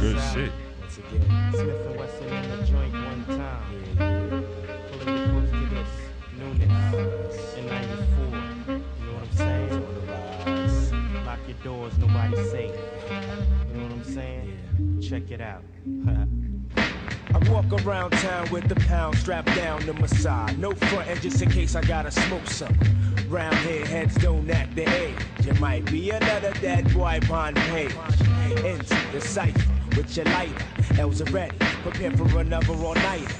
Good shit. Once again, Smif-N-Wessun in the joint one time. Pulling you close to this newness in '94. You know what I'm saying? Lock your doors, nobody's safe. Saying? Check it out. I walk around town with the pound strapped down to my side. No frontin' just in case I gotta smoke some. Round here, heads don't act the age. You might be another dead boy on page. Into the cipher with your lighter. L's are ready, prepare for another all nighter.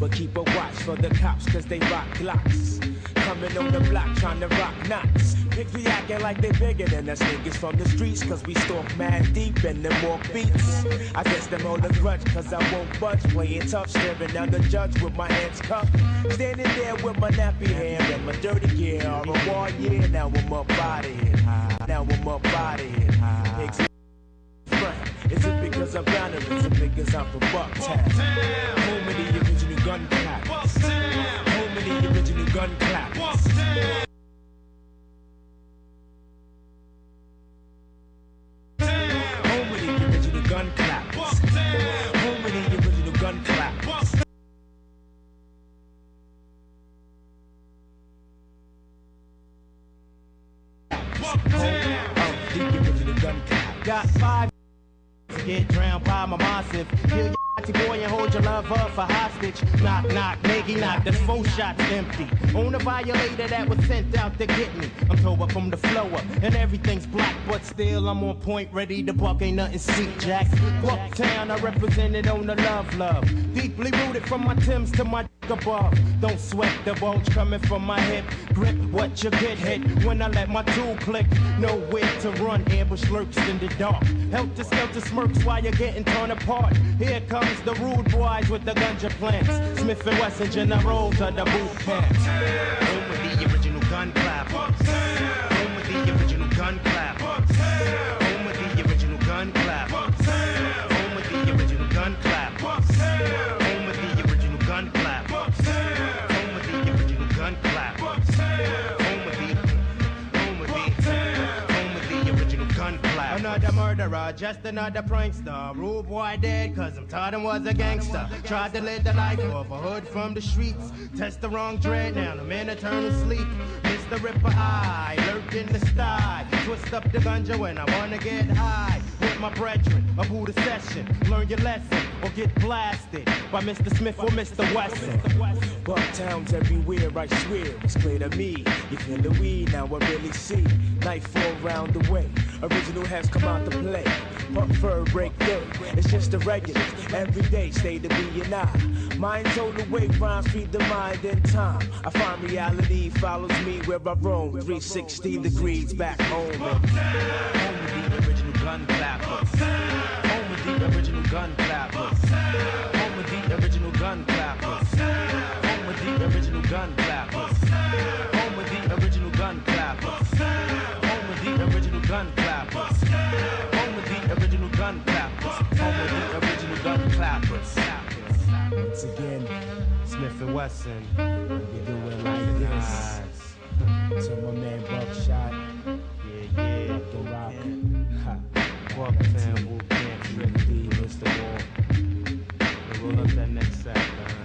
But keep a watch for the cops, cause they rock glocks. Coming on the block trying to rock knots. Pigs be acting like they bigger than us niggas from the streets, cause we stalk mad deep and them walk beats. I guess them hold a grudge, cause I won't budge. Playing tough, staring down the judge with my hands cuffed. Standing there with my nappy hair and my dirty gear. All the war, now I'm up here. Now I'm up out of here. Pigs front. Is it because I'm or is it because I'm from Bucktown? Home of the original gun clappers. Home of the original gun clappers. Hostage. Knock, knock, nigga, knock. That's four shots empty. On a violator that was sent out to get me. I'm told from the flow up, and everything's black, but still I'm on point, ready to buck. Ain't nothing sweet, Jack. Bucktown, I represented on the love, love. Deeply rooted from my Timbs to my above. Don't sweat the bulge coming from my hip. Grip what you get hit when I let my tool click. Nowhere to run, ambush lurks in the dark. help Helter skelter smirks while you're getting torn apart. Here comes the rude boys with the ganja plants. Smif-N-Wessun generals of the boot camps. Murderer, just another prankster. Rude boy dead, cause I'm taught him was a gangster. Tried to live the life of a hood from the streets. Test the wrong dread, now I'm in eternal sleep. Mr. Ripper Eye, lurk in the sty. Twist up the ganja when I wanna get high. With my brethren, a Buddha session. Learn your lesson or get blasted by Mr. Smith or Mr. Wesson. Bucktowns everywhere, I swear, it's clear to me. You feel the weed, now I really see. Nightfall round the way, original has come out to play. Pump fur, break day, it's just the regulars. Every day, stay to be and I. Mind told way, rhymes feed the mind in time. I find reality follows me where I roam. 360 degrees back home gun clappers. Home of the original gun clappers. Home of the original gun clappers. Home of the original gun clappers. Home of the original gun clappers. Home of the original gun clappers. Home of the original gun clappers. Home of the original gun clappers. Once again, Smif-N-Wessun, you do it like this. To my man Buckshot. Yeah, yeah. Rock the rock. Yeah. Ha. Bucktown, Wu Camp, Trick D, Mr. Wall. We'll roll up that next sack.